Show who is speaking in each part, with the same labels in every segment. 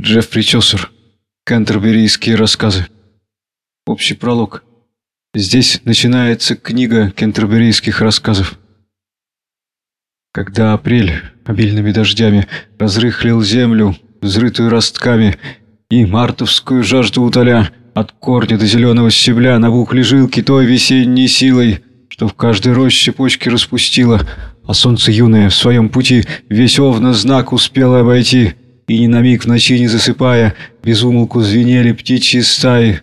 Speaker 1: Джеффри Чосер. Кентерберийские рассказы. Общий пролог. Здесь начинается книга кентерберийских рассказов. Когда апрель обильными дождями разрыхлил землю, взрытую ростками, и мартовскую жажду утоля, от корня до зеленого стебля набухли жилки той весенней силой, что в каждой роще почки распустила, а солнце юное в своем пути весь овна знак успело обойти — и ни на миг в ночи не засыпая, безумолку звенели птичьи стаи.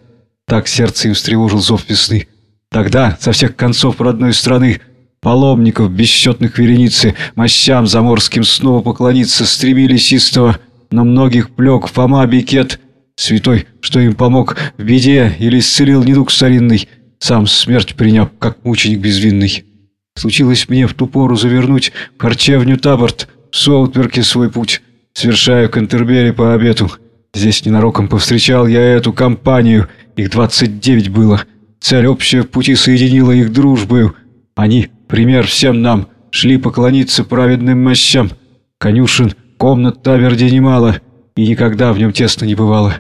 Speaker 1: Так сердце им встревожил зов весны. Тогда со всех концов родной страны паломников бесчетных вереницы мощам заморским снова поклониться стремились истово, но многих плек Фома Бикет, святой, что им помог в беде или исцелил недуг старинный, сам смерть приняв, как мученик безвинный. Случилось мне в ту пору завернуть в харчевню Таборт, в Соутверке свой путь, Совершаю Кантербери по обету. Здесь ненароком повстречал я эту компанию. Их двадцать девять было. Цель общая в пути соединила их дружбою. Они, пример всем нам, шли поклониться праведным мощам. Конюшен, комнат таверде немало, и никогда в нем тесно не бывало.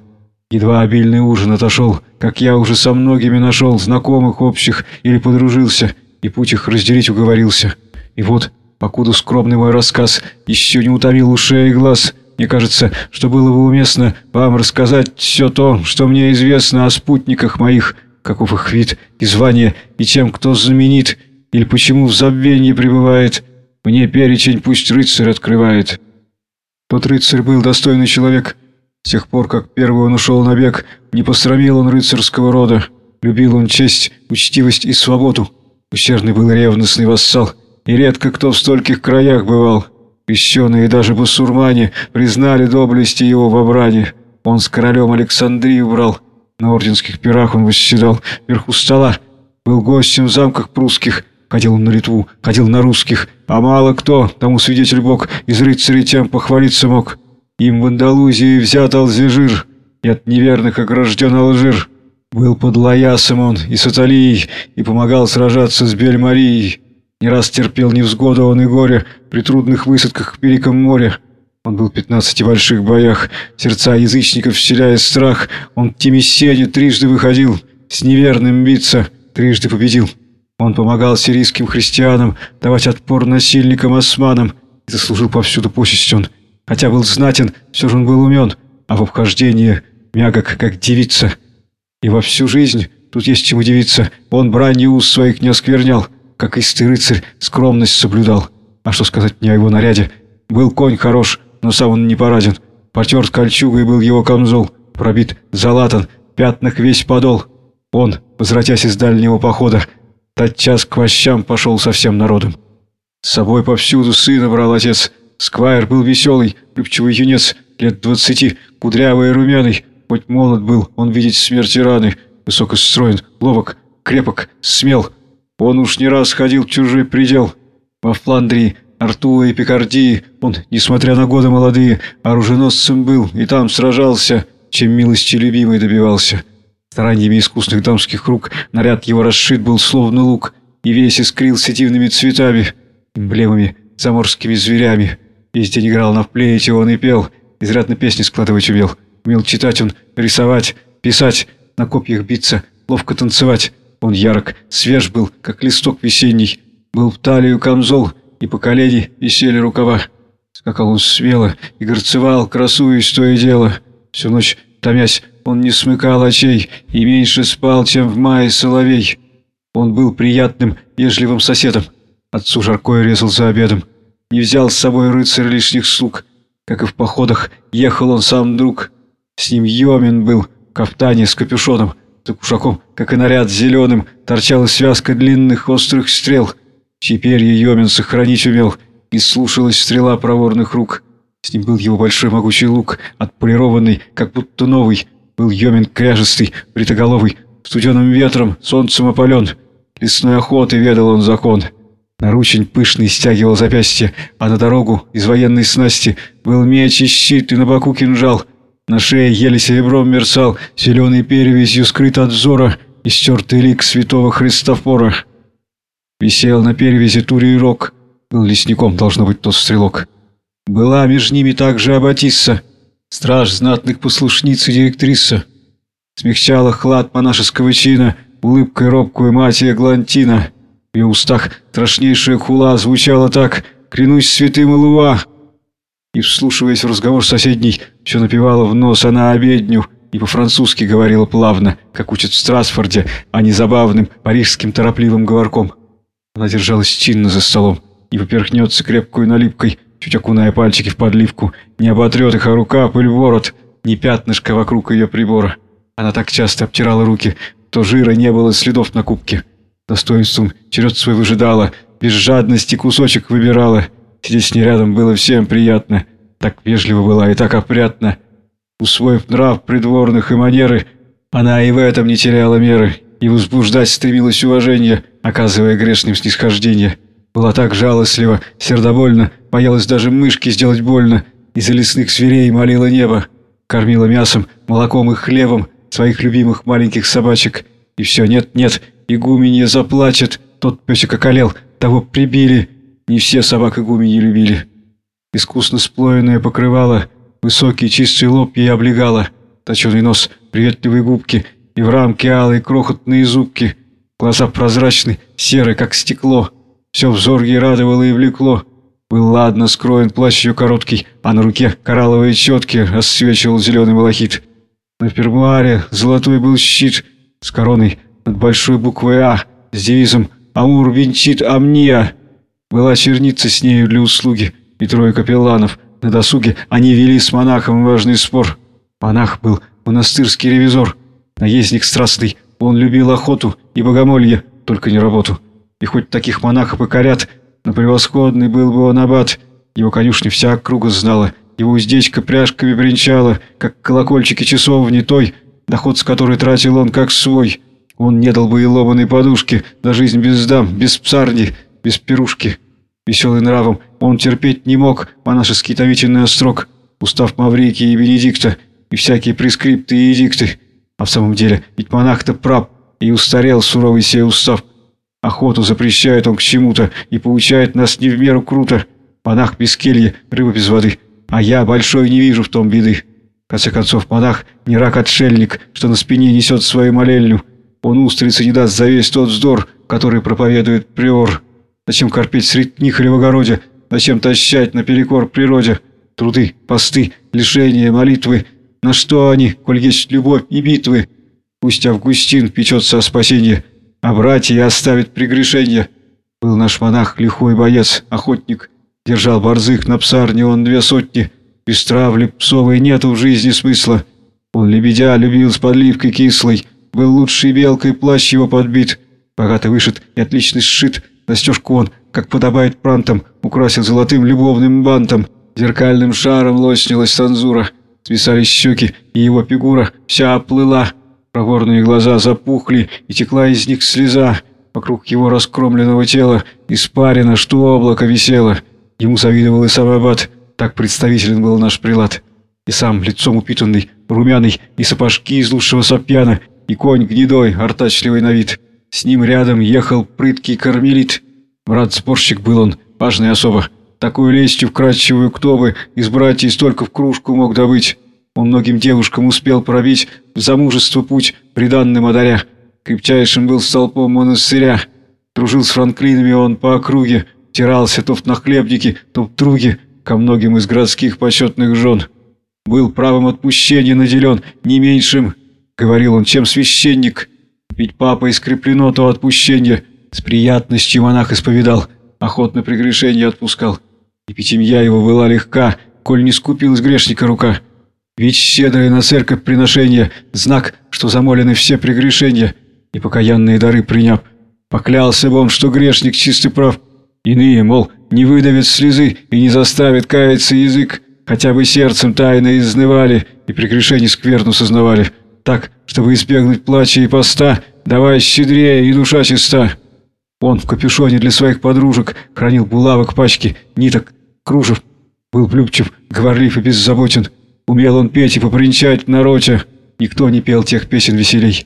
Speaker 1: Едва обильный ужин отошел, как я уже со многими нашел знакомых общих или подружился, и путь их разделить уговорился. И вот Покуда скромный мой рассказ еще не утомил ушей и глаз, мне кажется, что было бы уместно вам рассказать все то, что мне известно о спутниках моих, каков их вид и звание, и чем кто знаменит, или почему в забвении пребывает. Мне перечень пусть рыцарь открывает. Тот рыцарь был достойный человек. С тех пор, как первый он ушел на бег, не посрамил он рыцарского рода. Любил он честь, учтивость и свободу. Усердный был ревностный вассал и редко кто в стольких краях бывал. Крещеные даже басурмане признали доблести его в обране. Он с королем Александрию брал, на орденских пирах он восседал вверху стола, был гостем в замках прусских, ходил он на Литву, ходил на русских, а мало кто, тому свидетель Бог, из рыцарей тем похвалиться мог. Им в Андалузии взят Алзежир, и от неверных огражден Алжир. Был под Лаясом он и с Аталией, и помогал сражаться с Бельмарией. Не раз терпел невзгоду он и горе при трудных высадках в Великом море. Он был в пятнадцати больших боях, сердца язычников вселяя страх. Он в Тимисене трижды выходил, с неверным биться, трижды победил. Он помогал сирийским христианам давать отпор насильникам-османам и заслужил повсюду почесть он. Хотя был знатен, все же он был умен, а в обхождении мягок, как девица. И во всю жизнь, тут есть чем удивиться, он бранью уст своих не осквернял, как истый рыцарь, скромность соблюдал. А что сказать мне о его наряде? Был конь хорош, но сам он не пораден. Потер кольчугой был его камзол, пробит, залатан, пятнах весь подол. Он, возвратясь из дальнего похода, тотчас к вощам пошел со всем народом. С собой повсюду сына брал отец. Сквайр был веселый, любчивый юнец, лет двадцати, кудрявый и румяный. Хоть молод был, он видеть смерти раны. Высокостроен, ловок, крепок, смел — он уж не раз ходил в чужой предел. Во Фландрии, Артуа и Пикардии он, несмотря на годы молодые, оруженосцем был и там сражался, чем милости любимой добивался. Стараниями искусных дамских рук наряд его расшит был словно лук и весь искрился дивными цветами, эмблемами, заморскими зверями. Весь день играл на флейте он и пел, изрядно песни складывать умел. Умел читать он, рисовать, писать, на копьях биться, ловко танцевать. Он ярок, свеж был, как листок весенний. Был в талию камзол, и по колени висели рукава. Скакал он смело и горцевал, красуясь то и дело. Всю ночь, томясь, он не смыкал очей и меньше спал, чем в мае соловей. Он был приятным, вежливым соседом. Отцу жаркое резал за обедом. Не взял с собой рыцарь лишних слуг. Как и в походах, ехал он сам друг. С ним Йомин был, в кафтане с капюшоном. За кушаком, как и наряд зеленым, торчала связка длинных острых стрел. Теперь Йомин сохранить умел, и слушалась стрела проворных рук. С ним был его большой могучий лук, отполированный, как будто новый. Был Йомин кряжестый, бритоголовый, студеным ветром, солнцем опален. Лесной охоты ведал он закон. Наручень пышный стягивал запястье, а на дорогу из военной снасти был меч и щит, и на боку кинжал — на шее еле серебром мерцал, зеленой перевязью скрыт от взора, истертый лик святого Христофора. Висел на перевязи Турий Рок, был лесником, должно быть, тот стрелок. Была между ними также Аббатисса. страж знатных послушниц и директриса. Смягчала хлад монашеского чина улыбкой робкую мать Глантина. В ее устах страшнейшая хула звучала так «Клянусь святым Илуа!» И, вслушиваясь в разговор соседней, все напевала в нос она обедню и по-французски говорила плавно, как учат в Страсфорде, а не забавным парижским торопливым говорком. Она держалась чинно за столом, не поперхнется крепкую налипкой, чуть окуная пальчики в подливку, не оботрет их, а рука, пыль ворот, не пятнышко вокруг ее прибора. Она так часто обтирала руки, то жира не было следов на кубке. Достоинством черед свой выжидала, без жадности кусочек выбирала. Сидеть с ней рядом было всем приятно. Так вежливо была и так опрятна. Усвоив нрав придворных и манеры, она и в этом не теряла меры, и возбуждать стремилась уважение, оказывая грешным снисхождение. Была так жалостлива, сердобольна, боялась даже мышки сделать больно, из-за лесных зверей молила небо, кормила мясом, молоком и хлебом своих любимых маленьких собачек. И все, нет-нет, игуменья заплачет, тот песик околел, того прибили. Не все собак игуменьи любили. Искусно сплоенное покрывало, высокий чистый лоб ей облегало, точеный нос, приветливые губки и в рамке алые крохотные зубки, глаза прозрачны, серые, как стекло. Все взор ей радовало и влекло. Был ладно скроен плащ ее короткий, а на руке коралловые четки рассвечивал зеленый малахит. На фермуаре золотой был щит с короной над большой буквой «А» с девизом «Амур венчит амния». Была черница с нею для услуги и трое капелланов. На досуге они вели с монахом важный спор. Монах был монастырский ревизор, наездник страстный. Он любил охоту и богомолье, только не работу. И хоть таких монахов покорят, но превосходный был бы он аббат. Его конюшня вся округа знала, его уздечка пряжками бренчала, как колокольчики часовни той, доход с которой тратил он как свой. Он не дал бы и ломаной подушки, на жизнь без дам, без псарни, без пирушки. Веселый нравом он терпеть не мог монашеский томительный острог, устав Маврикии и Бенедикта, и всякие прескрипты и эдикты. А в самом деле, ведь монах-то прав, и устарел суровый сей устав. Охоту запрещает он к чему-то и получает нас не в меру круто. Монах без кельи, рыба без воды. А я большой не вижу в том беды. В конце концов, монах не рак-отшельник, что на спине несет свою молельню. Он устрицы не даст за весь тот вздор, который проповедует приор. Зачем корпеть средь них или в огороде? Зачем тащать наперекор природе? Труды, посты, лишения, молитвы. На что они, коль есть любовь и битвы? Пусть Августин печется о спасении, а братья оставят прегрешение. Был наш монах лихой боец, охотник. Держал борзых на псарне он две сотни. Без травли псовой нету в жизни смысла. Он лебедя любил с подливкой кислой. Был лучшей белкой, плащ его подбит. Богато вышит и отлично сшит. Застежку он, как подобает прантам, украсил золотым любовным бантом. Зеркальным шаром лоснилась санзура. Свисали щеки, и его фигура вся оплыла. Проворные глаза запухли, и текла из них слеза. Вокруг его раскромленного тела испарено, что облако висело. Ему завидовал и сам аббат, так представителен был наш прилад. И сам, лицом упитанный, румяный, и сапожки из лучшего сапьяна, и конь гнедой, артачливый на вид. С ним рядом ехал прыткий кармелит. Брат-спорщик был он, важная особа. Такую лестью вкрадчивую кто бы из братьев столько в кружку мог добыть. Он многим девушкам успел пробить в замужество путь, приданным одаря. Крепчайшим был столпом монастыря. Дружил с франклинами он по округе, тирался то в нахлебнике, то в друге, ко многим из городских почетных жен. Был правом отпущения наделен, не меньшим, говорил он, чем священник. Ведь папа искреплено то отпущение, с приятностью монах исповедал, охотно прегрешение отпускал. И пятимья его была легка, коль не скупил из грешника рука. Ведь щедрое на церковь приношение, знак, что замолены все прегрешения, и покаянные дары приняв, поклялся бы он, что грешник чистый прав, Иные, мол, не выдавят слезы и не заставят каяться язык, хотя бы сердцем тайно изнывали и прегрешение скверну сознавали. Так, чтобы избегнуть плача и поста, давай щедрее и душа чиста. Он в капюшоне для своих подружек хранил булавок пачки, ниток, кружев. Был влюбчив, говорлив и беззаботен. Умел он петь и попринчать в народе. Никто не пел тех песен веселей.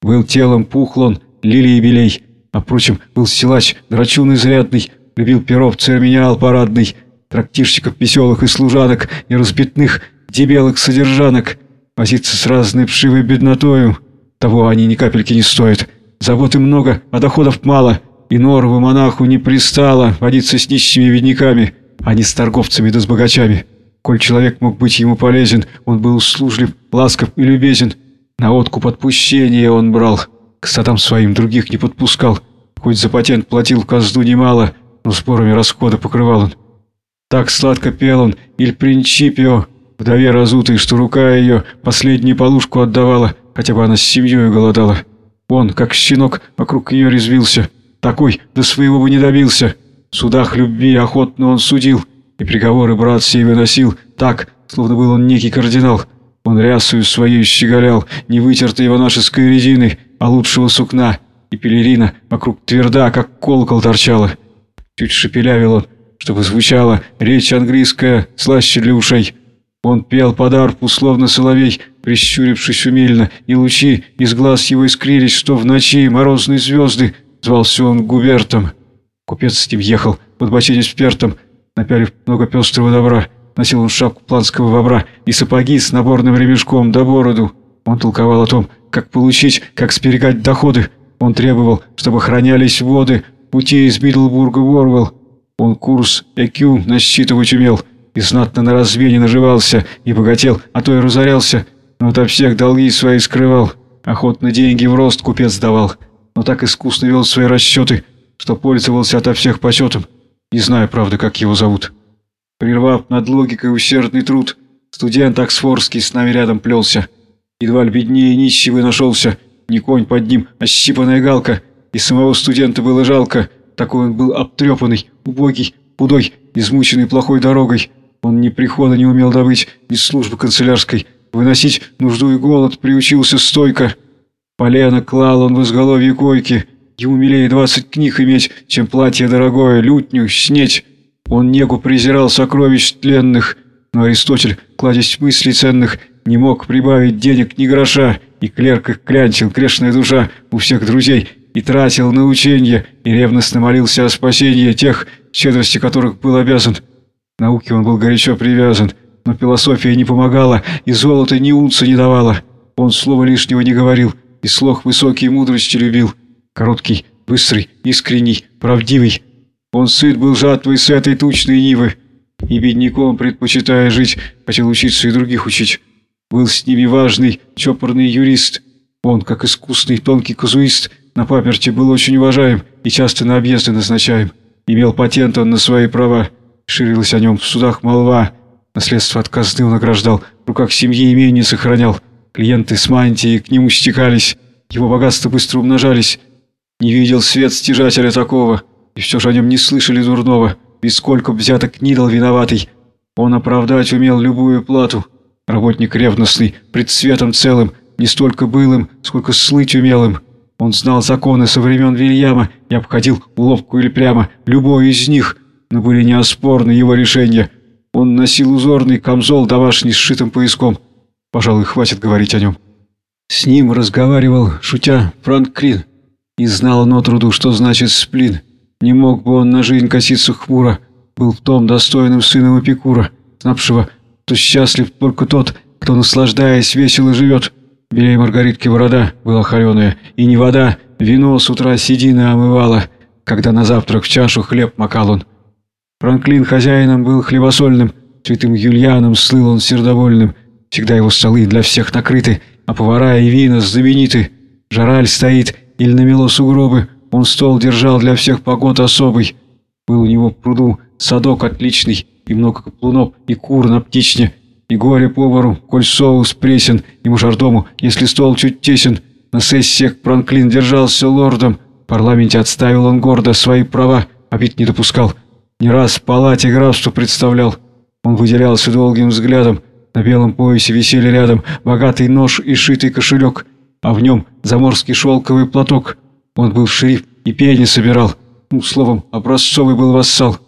Speaker 1: Был телом пухлон, лилии белей. А впрочем, был силач, драчун изрядный, любил перов, церемониал парадный, трактирщиков веселых и служанок, и разбитных, дебелых содержанок, возиться с разной пшивой беднотою. Того они ни капельки не стоят. Заботы много, а доходов мало, и норову монаху не пристало водиться с нищими бедняками, а не с торговцами да с богачами. Коль человек мог быть ему полезен, он был услужлив, ласков и любезен. На откуп отпущения он брал, к статам своим других не подпускал. Хоть за патент платил казну немало, но спорами расхода покрывал он. Так сладко пел он «Иль принципио», вдове разутой, что рука ее последнюю полушку отдавала, хотя бы она с семьей голодала. Он, как щенок, вокруг ее резвился. Такой до своего бы не добился. В судах любви охотно он судил, и приговоры брат сей выносил так, словно был он некий кардинал. Он рясою своей щеголял, не вытертой его нашеской резиной, а лучшего сукна, и пелерина вокруг тверда, как колокол торчала. Чуть шепелявил он, чтобы звучала речь английская, слаще для ушей. Он пел под арпу, словно соловей, прищурившись умильно, и лучи из глаз его искрились, что в ночи морозные звезды, звался он Губертом. Купец с ним ехал, под бочине спертом, напялив много пестрого добра. Носил он шапку планского бобра и сапоги с наборным ремешком до бороду. Он толковал о том, как получить, как сберегать доходы. Он требовал, чтобы хранялись воды пути из Бидлбурга в Орвелл. Он курс ЭКЮ насчитывать умел, и знатно на развене наживался, и богател, а то и разорялся, но ото всех долги свои скрывал. Охотно деньги в рост купец давал, но так искусно вел свои расчеты, что пользовался ото всех почетом. Не знаю, правда, как его зовут. Прервав над логикой усердный труд, студент Оксфордский с нами рядом плелся. Едва ли беднее нищего нашелся, не конь под ним, а щипанная галка. И самого студента было жалко, такой он был обтрепанный, убогий, худой, измученный плохой дорогой. Он ни прихода не умел добыть, ни службы канцелярской. Выносить нужду и голод приучился стойко. Полено клал он в изголовье койки, Ему милее двадцать книг иметь, чем платье дорогое, лютню, снеть. Он негу презирал сокровищ тленных, но Аристотель, кладезь мыслей ценных, не мог прибавить денег ни гроша, и клерк их клянчил, грешная душа, у всех друзей, и тратил на ученье, и ревностно молился о спасении тех, щедрости которых был обязан. Науке он был горячо привязан, но философия не помогала, и золото ни унца не давала. Он слова лишнего не говорил, и слог высокий мудрости любил. Короткий, быстрый, искренний, правдивый. Он сыт был жатвой с этой тучной нивы. И бедняком, предпочитая жить, хотел учиться и других учить. Был с ними важный, чопорный юрист. Он, как искусный, тонкий казуист, на паперте был очень уважаем и часто на объезды назначаем. Имел патент он на свои права. Ширилась о нем в судах молва. Наследство от казны он награждал, в руках семьи имение сохранял. Клиенты с мантией к нему стекались. Его богатства быстро умножались. Не видел свет стяжателя такого, и все же о нем не слышали дурного, ведь сколько взяток не дал виноватый. Он оправдать умел любую плату. Работник ревностный, пред светом целым, не столько был им, сколько слыть умелым. Он знал законы со времен Вильяма и обходил уловку или прямо любой из них, но были неоспорны его решения. Он носил узорный камзол домашний с сшитым пояском. Пожалуй, хватит говорить о нем. С ним разговаривал, шутя, Франк Крин. И знал он отруду, что значит сплин. Не мог бы он на жизнь коситься хмуро, был в том достойным сыном Эпикура, знавшего, что счастлив только тот, кто, наслаждаясь, весело живет. Белей Маргаритки борода была холеная, и не вода, вино с утра седина омывала, когда на завтрак в чашу хлеб макал он. Франклин хозяином был хлебосольным, святым Юльяном слыл он сердовольным, всегда его столы для всех накрыты, а повара и вина знамениты. Жараль стоит или намело сугробы, он стол держал для всех погод особый. Был у него в пруду садок отличный, и много каплунов, и кур на птичне, и горе повару, коль соус пресен, и мужардому, если стол чуть тесен. На сессиях Франклин держался лордом, в парламенте отставил он гордо свои права, а вид не допускал. Не раз в палате графство представлял. Он выделялся долгим взглядом, на белом поясе висели рядом богатый нож и шитый кошелек а в нем заморский шелковый платок. Он был шериф и пени собирал. Ну, словом, образцовый был вассал.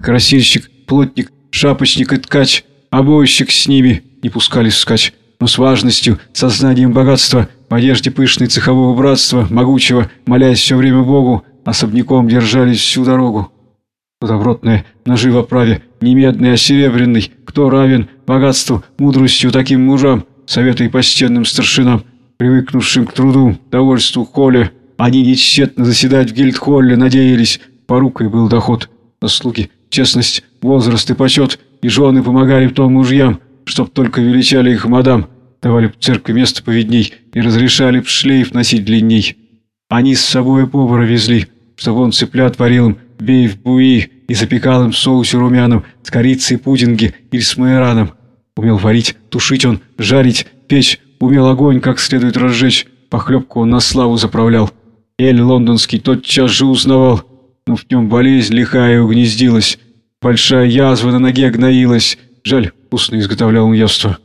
Speaker 1: Красильщик, плотник, шапочник и ткач, обойщик с ними не пускались вскачь, но с важностью, сознанием богатства, в одежде пышной цехового братства, могучего, молясь все время Богу, особняком держались всю дорогу. Кто добротная, ножи в оправе, не медный, а серебряный, кто равен, богатству, мудростью таким мужам, советуя почтенным старшинам, привыкнувшим к труду, довольству, холе. Они нечетно заседать в гильдхолле надеялись, порукой был доход, заслуги, честность, возраст и почет, и жены помогали в том мужьям, чтоб только величали их мадам, давали в церкви место повидней и разрешали б шлейф носить длинней. Они с собой повара везли, чтобы он цыплят варил им, бей в буи и запекал им в соусе румяном с корицей пудинги или с майораном. Умел варить, тушить он, жарить, печь, умел огонь как следует разжечь, похлебку он на славу заправлял. Эль лондонский тотчас же узнавал, но в нем болезнь лихая угнездилась, большая язва на ноге гноилась, жаль, вкусно изготовлял он явство.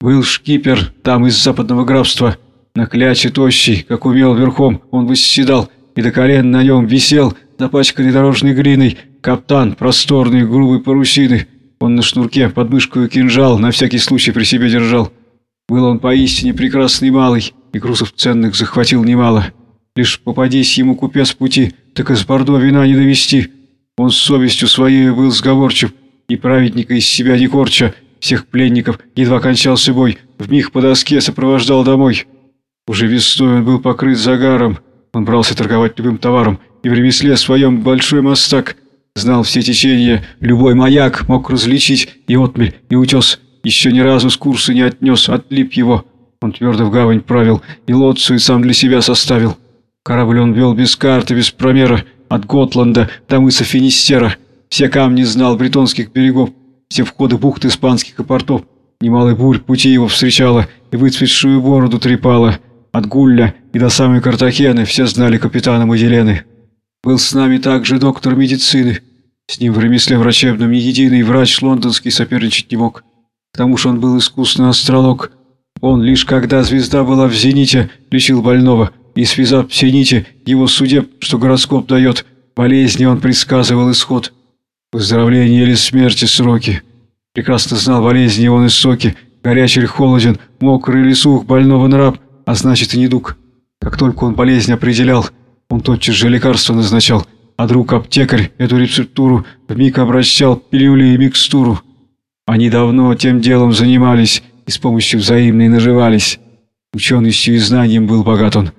Speaker 1: Был шкипер там из западного графства, на кляче тощий, как умел верхом, он восседал, и до колен на нем висел, запачканный дорожной глиной, каптан просторный, грубой парусины. Он на шнурке под мышкой кинжал на всякий случай при себе держал. Был он поистине прекрасный малый, и грузов ценных захватил немало. Лишь попадись ему купец пути, так из Бордо вина не довести. Он с совестью своей был сговорчив, и праведника из себя не корча, всех пленников едва кончался бой, в миг по доске сопровождал домой. Уже весной он был покрыт загаром, он брался торговать любым товаром, и в ремесле своем большой мастак. Знал все течения, любой маяк мог различить и отмель, и утес. Еще ни разу с курса не отнес, отлип его. Он твердо в гавань правил, и лодцу сам для себя составил. Корабль он вел без карты, без промера, от Готланда до мыса Финистера. Все камни знал бретонских берегов, все входы бухт испанских и портов. Немалый бурь пути его встречала и выцветшую бороду трепала. От Гулля и до самой Картахены все знали капитана Маделены. Был с нами также доктор медицины. С ним в ремесле врачебном ни единый врач лондонский соперничать не мог. К тому же он был искусный астролог. Он лишь когда звезда была в зените, лечил больного, и связав все нити его судеб, что гороскоп дает, болезни он предсказывал исход. Выздоровление или смерти сроки. Прекрасно знал болезни он и соки, горячий или холоден, мокрый или сух, больного нрав, а значит и недуг. Как только он болезнь определял, он тотчас же лекарство назначал, а друг-аптекарь эту рецептуру вмиг обращал пилюли и микстуру. Они давно тем делом занимались и с помощью взаимной наживались. Ученостью и знанием был богат он.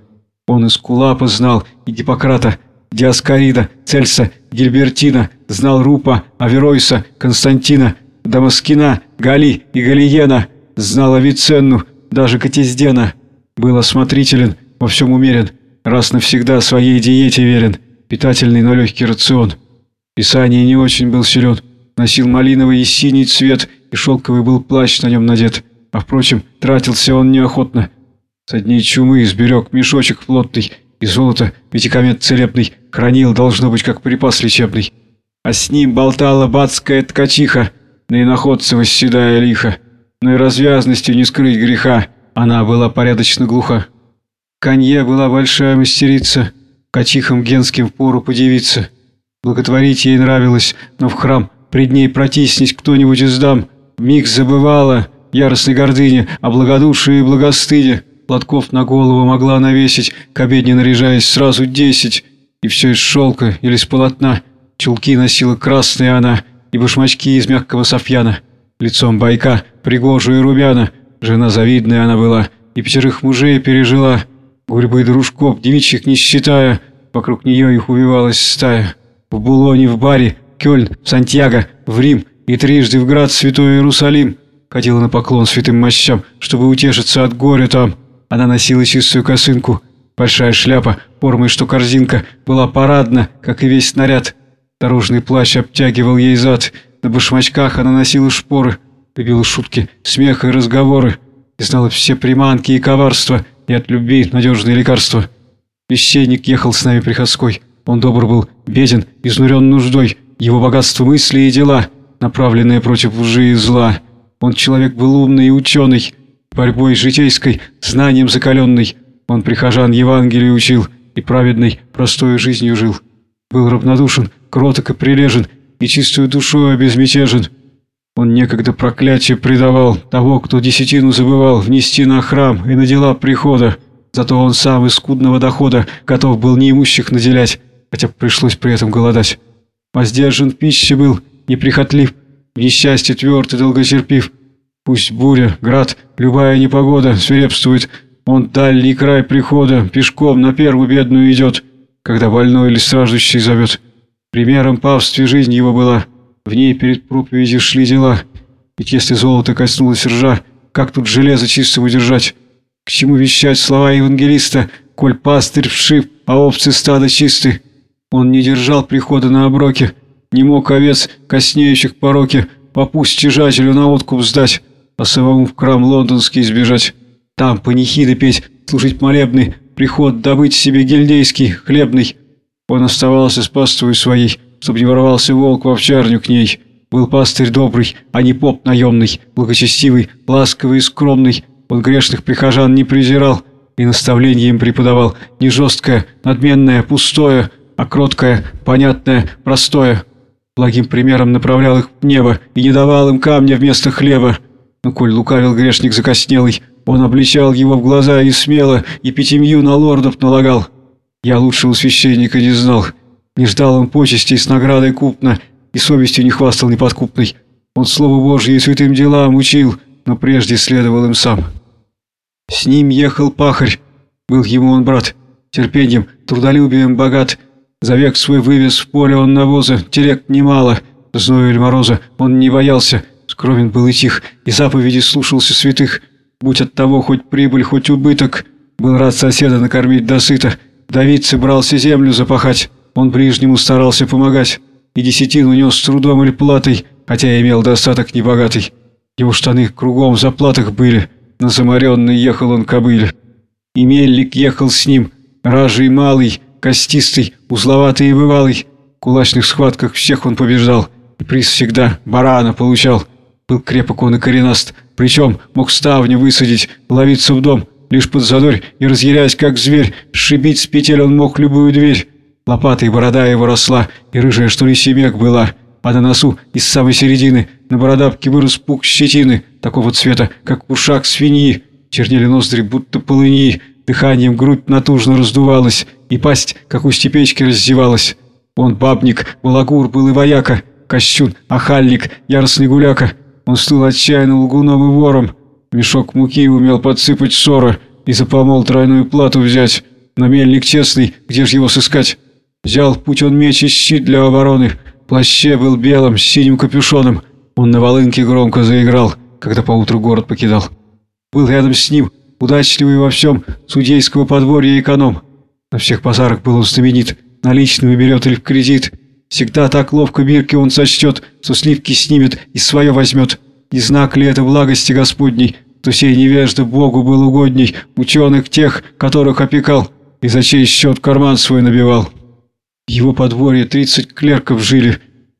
Speaker 1: Он из Кулапа знал и Гиппократа, Диаскорида, Цельса, Гильбертина, знал Рупа, Аверойса, Константина, Дамаскина, Гали и Галиена, знал Авиценну, даже Катиздена. Был осмотрителен, во всем умерен, раз навсегда своей диете верен, питательный, но легкий рацион. Писание не очень был силен, носил малиновый и синий цвет, и шелковый был плащ на нем надет, а, впрочем, тратился он неохотно. Со дней чумы сберег мешочек плотный, и золото, медикамент целебный, хранил, должно быть, как припас лечебный. А с ним болтала бацкая ткачиха, на иноходце восседая лихо, но и развязностью не скрыть греха, она была порядочно глуха. Конье была большая мастерица, качихам генским впору подивиться. Благотворить ей нравилось, но в храм пред ней протиснись кто-нибудь из дам. Миг забывала яростной гордыне о благодушии и благостыде. Платков на голову могла навесить, к обедне наряжаясь сразу десять. И все из шелка или с полотна. Чулки носила красные она, и башмачки из мягкого софьяна. Лицом байка, пригожую и румяна. Жена завидная она была, и пятерых мужей пережила. Гурьбы дружков, девичьих не считая, вокруг нее их увивалась стая. В Булоне, в Баре, Кёльн, в Сантьяго, в Рим и трижды в град Святой Иерусалим. Ходила на поклон святым мощам, чтобы утешиться от горя там. Она носила чистую косынку, большая шляпа, формой что корзинка, была парадна, как и весь снаряд. Дорожный плащ обтягивал ей зад, на башмачках она носила шпоры, любила шутки, смех и разговоры, и знала все приманки и коварства, и от любви надежные лекарства. Священник ехал с нами приходской. Он добр был, беден, изнурен нуждой. Его богатство мысли и дела, направленные против лжи и зла. Он человек был умный и ученый, борьбой житейской, знанием закаленный. Он прихожан Евангелие учил и праведной, простой жизнью жил. Был равнодушен, кроток и прилежен, и чистую душой безмятежен. Он некогда проклятие предавал того, кто десятину забывал внести на храм и на дела прихода. Зато он сам из скудного дохода готов был неимущих наделять, хотя пришлось при этом голодать. Воздержан в пище был, неприхотлив, в несчастье тверд и долготерпив. Пусть буря, град, любая непогода свирепствует, он дальний край прихода, пешком на первую бедную идет, когда больной или страждущий зовет. Примером павстве жизнь его была, в ней перед проповедью шли дела. Ведь если золото коснулось ржа, как тут железо чистым удержать? К чему вещать слова евангелиста, коль пастырь вшив, а овцы стада чисты? Он не держал прихода на оброке, не мог овец, коснеющих пороки, попусть стяжателю на откуп сдать, а самому в храм лондонский избежать. Там панихиды петь, служить молебный, приход добыть себе гильдейский, хлебный. Он оставался с паствой своей, чтоб не ворвался волк в овчарню к ней. Был пастырь добрый, а не поп наемный, благочестивый, ласковый и скромный. Он грешных прихожан не презирал и наставление им преподавал не жесткое, надменное, пустое, а кроткое, понятное, простое. Благим примером направлял их в небо и не давал им камня вместо хлеба. Но коль лукавил грешник закоснелый, он обличал его в глаза и смело, и пятимью на лордов налагал. Я лучшего священника не знал. Не ждал он почестей с наградой купно, и совестью не хвастал неподкупной. Он Слово Божье и святым делам учил, но прежде следовал им сам. С ним ехал пахарь, был ему он брат, терпением, трудолюбием богат, за век свой вывез в поле он навоза, телег немало. Зноя или мороза он не боялся, скромен был и тих, и заповеди слушался святых. Будь от того хоть прибыль, хоть убыток, был рад соседа накормить досыта. Давидцы брался землю запахать, он ближнему старался помогать. И десятину нес с трудом или платой, хотя имел достаток небогатый. Его штаны кругом в заплатах были, на заморенный ехал он кобыль. И мельник ехал с ним, ражий малый, костистый, узловатый и бывалый. В кулачных схватках всех он побеждал, и приз всегда барана получал. Был крепок он и коренаст, причем мог ставню высадить, ловиться в дом, лишь под задорь и разъяряясь как зверь, сшибить с петель он мог любую дверь. Лопата и борода его росла, и рыжая что ли семек была, а на носу из самой середины на бородавке вырос пук щетины, такого цвета, как ушак свиньи. Чернели ноздри, будто полыньи, Дыханием грудь натужно раздувалась, и пасть, как у степечки, раздевалась. Он бабник, балагур был и вояка, кощун, ахальник, яростный гуляка. Он стыл отчаянно лгуном и вором. Мешок муки умел подсыпать ссора и за помол тройную плату взять. Но мельник честный, где ж его сыскать? Взял путь он меч и щит для обороны. плаще был белым, с синим капюшоном. Он на волынке громко заиграл, когда поутру город покидал. Был рядом с ним удачливый во всем, судейского подворья эконом. На всех базарах был он знаменит, наличными берет или в кредит. Всегда так ловко бирки он сочтет, что сливки снимет и свое возьмет. Не знак ли это благости Господней, то сей невежда Богу был угодней, ученых тех, которых опекал, и за чей счет карман свой набивал. Его подворье тридцать клерков жили,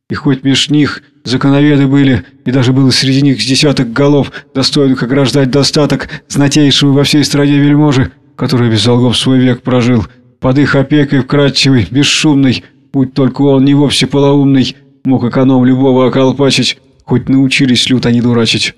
Speaker 1: и хоть меж них законоведы были, и даже было среди них с десяток голов, достойных ограждать достаток знатейшего во всей стране вельможи, который без долгов свой век прожил, под их опекой вкрадчивый, бесшумный, будь только он не вовсе полоумный, мог эконом любого околпачить, хоть научились лют они дурачить.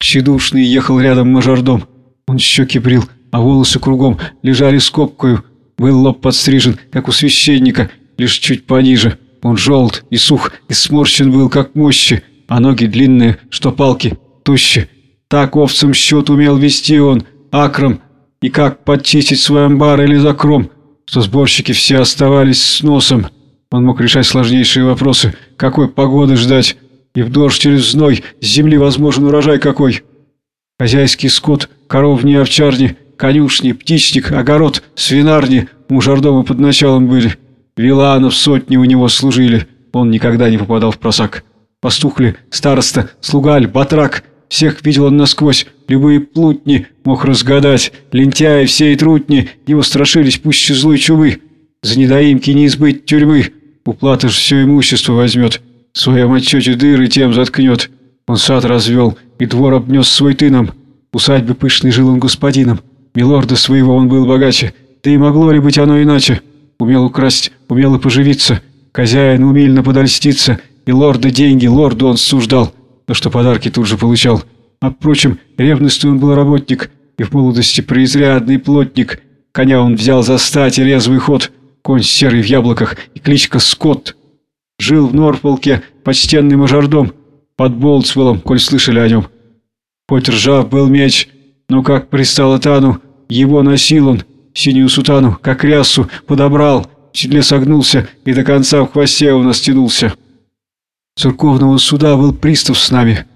Speaker 1: Тщедушный ехал рядом мажордом, он щеки брил, а волосы кругом лежали скобкою, был лоб подстрижен, как у священника, лишь чуть пониже. Он желт и сух, и сморщен был, как мощи, а ноги длинные, что палки, тущи. Так овцам счет умел вести он, акром, и как подчистить свой амбар или закром, что сборщики все оставались с носом. Он мог решать сложнейшие вопросы, какой погоды ждать, и в дождь через зной с земли возможен урожай какой. Хозяйский скот, коровни и овчарни, конюшни, птичник, огород, свинарни у под началом были. Виланов сотни у него служили, он никогда не попадал в просак. Пастухли, староста, слугаль, батрак, всех видел он насквозь, любые плутни мог разгадать, лентяи всей трутни, его страшились пуще злой чумы. За недоимки не избыть тюрьмы, уплата ж все имущество возьмет, в своем отчете дыры тем заткнет. Он сад развел и двор обнес свой тыном, усадьбы пышный жил он господином, милорда своего он был богаче, да и могло ли быть оно иначе? Умел украсть, умел и поживиться. Хозяин умильно подольститься. И лорда деньги лорду он суждал, но что подарки тут же получал. А впрочем, ревностный он был работник и в молодости преизрядный плотник. Коня он взял за стать и резвый ход. Конь серый в яблоках и кличка Скотт. Жил в Норфолке почтенный мажордом под Болтсвеллом, коль слышали о нем. хоть ржав был меч, но как пристало Тану, его носил он, синюю сутану, как рясу, подобрал, в седле согнулся и до конца в хвосте у нас тянулся. Церковного суда был пристав с нами.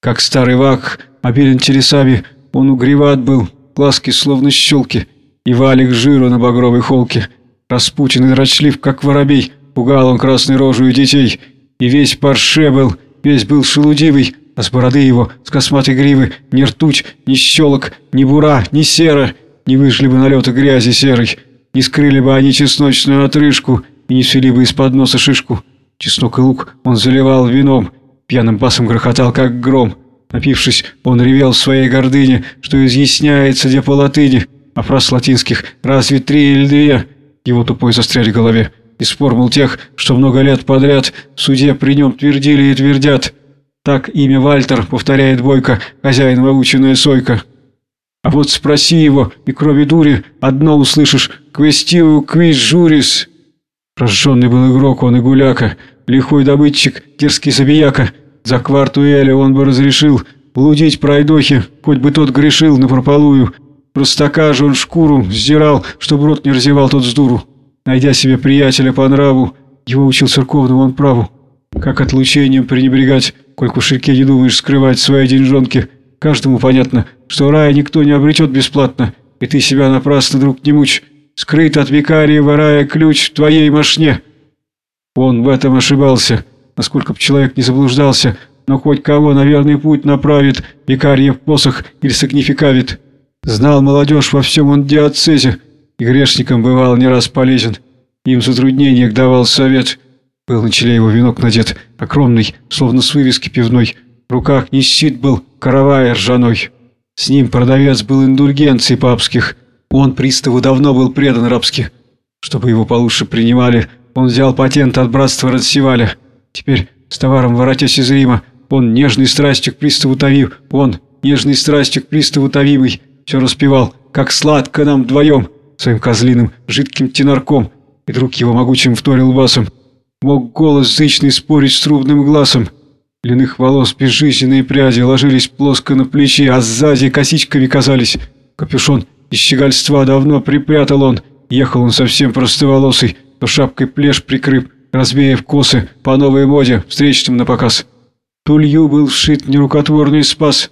Speaker 1: Как старый вак, обилен телесами, он угреват был, глазки словно щелки, и валик жира на багровой холке. Распутин и дрочлив, как воробей, пугал он красной рожей детей, и весь парше был, весь был шелудивый, а с бороды его, с косматой гривы, ни ртуть, ни щелок, ни бура, ни сера, не вышли бы налеты грязи серой, не скрыли бы они чесночную отрыжку и не свели бы из-под носа шишку. Чеснок и лук он заливал вином, пьяным басом грохотал, как гром. Напившись, он ревел в своей гордыне, что изъясняется где по латыни, а фраз латинских разве три или две. Его тупой застряли в голове. Из формул тех, что много лет подряд в суде при нем твердили и твердят. Так имя Вальтер повторяет Бойко, хозяин выученная сойка. А вот спроси его, и кроме дури одно услышишь «Квестиву квиз журис». Прожженный был игрок он и гуляка, лихой добытчик, дерзкий забияка. За кварту Эля он бы разрешил блудить пройдохи, хоть бы тот грешил напропалую. Простака же он шкуру сдирал, чтоб рот не разевал тот с дуру. Найдя себе приятеля по нраву, его учил церковному он праву. Как отлучением пренебрегать, коль кушельке не думаешь скрывать свои деньжонки. Каждому понятно, что рая никто не обретет бесплатно, и ты себя напрасно, друг, не мучь. Скрыт от викария рая ключ в твоей мошне. Он в этом ошибался, насколько б человек не заблуждался, но хоть кого на верный путь направит викариев посох или сигнификавит. Знал молодежь во всем он диацезе, и грешникам бывал не раз полезен. Им затруднениях давал совет. Был на челе его венок надет, огромный, словно с вывески пивной. В руках не щит был, каравай ржаной. С ним продавец был индульгенций папских. Он приставу давно был предан рабски. Чтобы его получше принимали, он взял патент от братства Радсеваля. Теперь, с товаром воротясь из Рима, он нежной страстью к приставу тавив, он, нежной страстью к приставу тавимый, все распевал, как сладко нам вдвоем, своим козлиным, жидким тенарком, и друг его могучим вторил басом. Мог голос зычный спорить с трубным глазом. Длинных волос безжизненные пряди ложились плоско на плечи, а сзади косичками казались. Капюшон из щегольства давно припрятал он. Ехал он совсем простоволосый, то шапкой плешь прикрыв, развеяв косы по новой моде, встречным на показ. Тулью был вшит нерукотворный спас.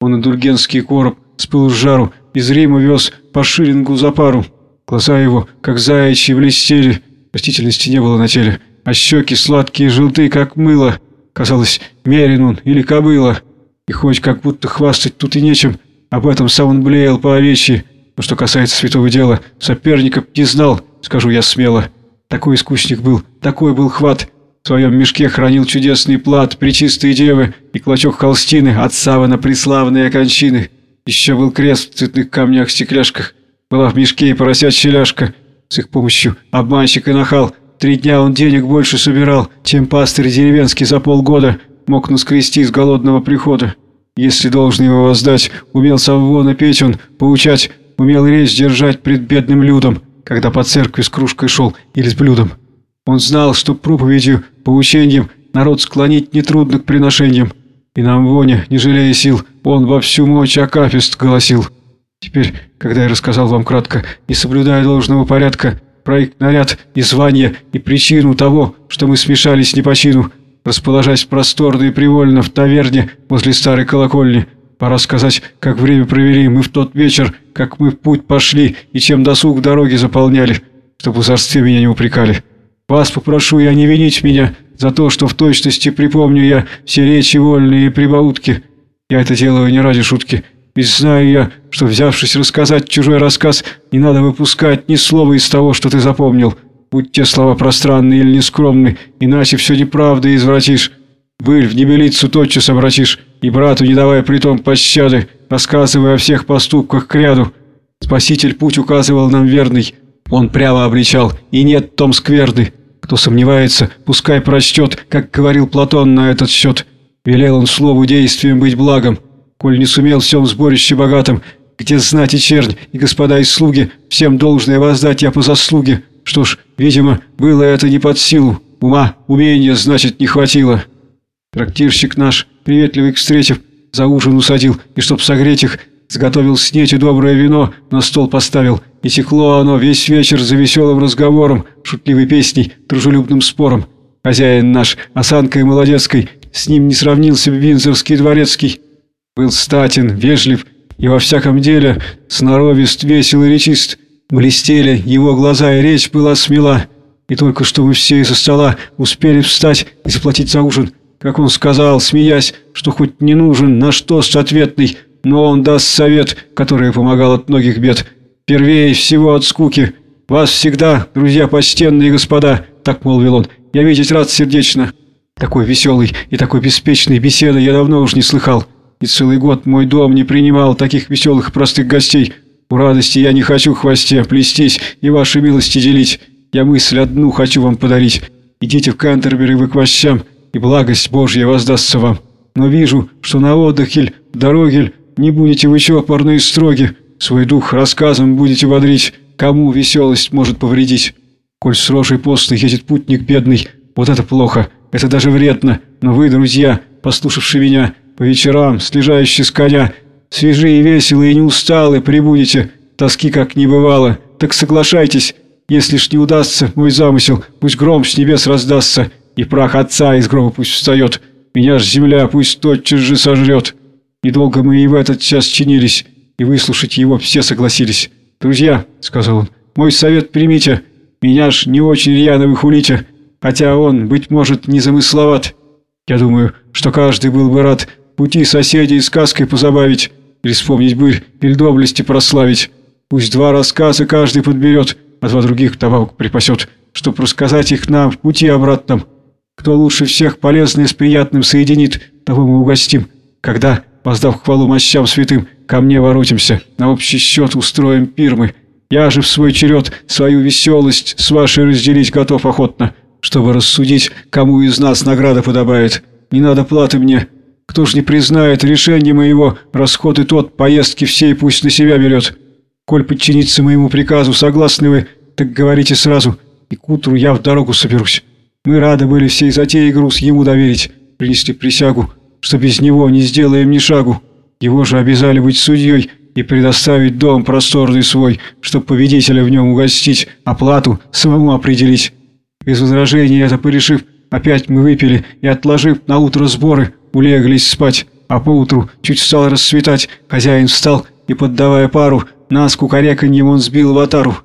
Speaker 1: Он индульгенский короб с пылу жару из Рима вез по шиллингу за пару. Глаза его, как заячьи, блестели, растительности не было на теле а щеки сладкие желтые, как мыло. Казалось, мерен он или кобыла. И хоть как будто хвастать тут и нечем, об этом сам он блеял по овечьи. Но что касается святого дела, соперников не знал, скажу я смело. Такой искусник был, такой был хват. В своем мешке хранил чудесный плат, причистые девы и клочок холстины от савана преславные кончины. Еще был крест в цветных камнях-стекляшках. Была в мешке и поросячья ляжка. С их помощью обманщик и нахал – Три дня он денег больше собирал, чем пастырь деревенский за полгода мог наскрести с голодного прихода. Если должен его воздать, умел самого печь он, поучать, умел речь держать пред бедным людом, когда по церкви с кружкой шел или с блюдом. Он знал, что проповедью, поучением народ склонить нетрудно к приношениям. И нам воня, не жалея сил, он во всю мощь акафист голосил. Теперь, когда я рассказал вам кратко, не соблюдая должного порядка, про их наряд и звание, и причину того, что мы смешались не по чину, расположась просторно и привольно в таверне возле старой колокольни. Пора сказать, как время провели мы в тот вечер, как мы в путь пошли и чем досуг дороги заполняли, чтобы в царстве меня не упрекали. Вас попрошу я не винить меня за то, что в точности припомню я все речи вольные и прибаутки. Я это делаю не ради шутки, ведь знаю я, что, взявшись рассказать чужой рассказ, не надо выпускать ни слова из того, что ты запомнил. Будь те слова пространные или нескромны, иначе все неправда извратишь. Быль в небелицу тотчас обратишь, и брату не давая притом пощады, рассказывая о всех поступках к ряду. Спаситель путь указывал нам верный, он прямо обличал, и нет том скверды. Кто сомневается, пускай прочтет, как говорил Платон на этот счет. Велел он слову действием быть благом, коль не сумел всем сборище богатым, где знать и чернь, и господа и слуги, всем должное воздать я по заслуге. Что ж, видимо, было это не под силу, ума, умения, значит, не хватило. Трактирщик наш, приветливый к встретив, за ужин усадил, и чтоб согреть их, Сготовил снеть и доброе вино, на стол поставил, и текло оно весь вечер за веселым разговором, шутливой песней, дружелюбным спором. Хозяин наш, осанкой молодецкой, с ним не сравнился Винзорский дворецкий. Был статен, вежлив и во всяком деле сноровист, весел и речист. Блестели его глаза, и речь была смела. И только что мы все из-за стола успели встать и заплатить за ужин, как он сказал, смеясь, что хоть не нужен наш тост ответный, но он даст совет, который помогал от многих бед. Первее всего от скуки. Вас всегда, друзья почтенные господа, так молвил он, я видеть рад сердечно. Такой веселый и такой беспечной беседы я давно уж не слыхал. И целый год мой дом не принимал таких веселых простых гостей. У радости я не хочу хвосте плестись и ваши милости делить. Я мысль одну хочу вам подарить. Идите в Кантербери вы к вощам, и благость Божья воздастся вам. Но вижу, что на отдыхе, дороге не будете вы чопорны и строги, свой дух рассказом будете бодрить, кому веселость может повредить. Коль с рожей постной едет путник бедный, вот это плохо, это даже вредно, но вы, друзья, послушавши меня, по вечерам, слежающие с коня, свежие и веселые и не усталы прибудете, тоски как не бывало, так соглашайтесь, если ж не удастся мой замысел, пусть гром с небес раздастся, и прах отца из гроба пусть встает, меня ж земля пусть тотчас же сожрет». Недолго мы и в этот час чинились, и выслушать его все согласились. «Друзья», — сказал он, — «мой совет примите. Меня ж не очень рьяно вы хулите, хотя он, быть может, не замысловат. Я думаю, что каждый был бы рад пути соседей сказкой позабавить, или вспомнить быль, или доблести прославить. Пусть два рассказа каждый подберет, а два других добавок припасет, чтоб рассказать их нам в пути обратном. Кто лучше всех полезное с приятным соединит, того мы угостим. Когда Воздав хвалу мощам святым, ко мне воротимся, на общий счет устроим пир мы. Я же в свой черед свою веселость с вашей разделить готов охотно, чтобы рассудить, кому из нас награда подобает. Не надо платы мне. Кто ж не признает решение моего, расходы тот поездки всей пусть на себя берет. Коль подчиниться моему приказу согласны вы, так говорите сразу, и к утру я в дорогу соберусь. Мы рады были всей затеи груз ему доверить, принесли присягу, что без него не сделаем ни шагу. Его же обязали быть судьей и предоставить дом просторный свой, чтоб победителя в нем угостить, оплату самому определить. Без возражений это порешив, опять мы выпили и, отложив на утро сборы, улеглись спать. А поутру чуть стал расцветать, хозяин встал и, поддавая пару, нас кукареканьем он сбил в атару.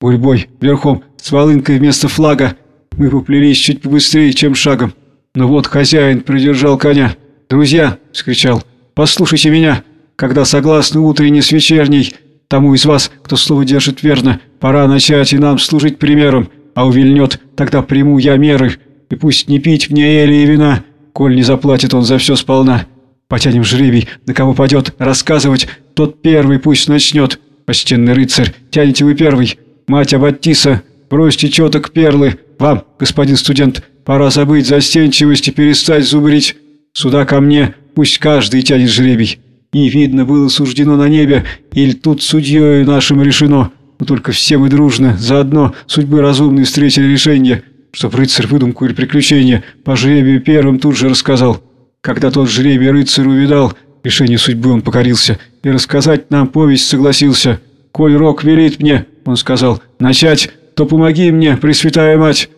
Speaker 1: Гурьбой, верхом, с волынкой вместо флага, мы поплелись чуть побыстрее, чем шагом. Но вот хозяин придержал коня, «Друзья!» — вскричал. «Послушайте меня! Когда согласны утренней с вечерней, тому из вас, кто слово держит верно, пора начать и нам служить примером, а увильнет, тогда приму я меры, и пусть не пить мне эли и вина, коль не заплатит он за все сполна. Потянем жребий, на кого падет, рассказывать, тот первый пусть начнет. Почтенный рыцарь, тянете вы первый. Мать Аббатиса, бросьте четок перлы. Вам, господин студент, пора забыть застенчивость и перестать зубрить. Сюда ко мне пусть каждый тянет жребий. И видно было суждено на небе, или тут судьей нашим решено. Но только все мы дружно, заодно судьбы разумные встретили решение, чтоб рыцарь выдумку или приключение по жребию первым тут же рассказал. Когда тот жребий рыцарь увидал, решение судьбы он покорился и рассказать нам повесть согласился. «Коль Рок велит мне», — он сказал, — «начать, то помоги мне, Пресвятая Мать.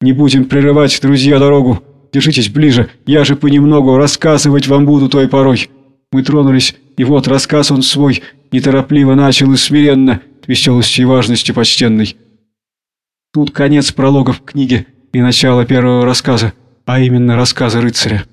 Speaker 1: Не будем прерывать, друзья, дорогу. Держитесь ближе, я же понемногу рассказывать вам буду той порой». Мы тронулись, и вот рассказ он свой, неторопливо начал и смиренно, веселостью и важностью почтенной. Тут конец прологов книги и начало первого рассказа, а именно рассказа рыцаря.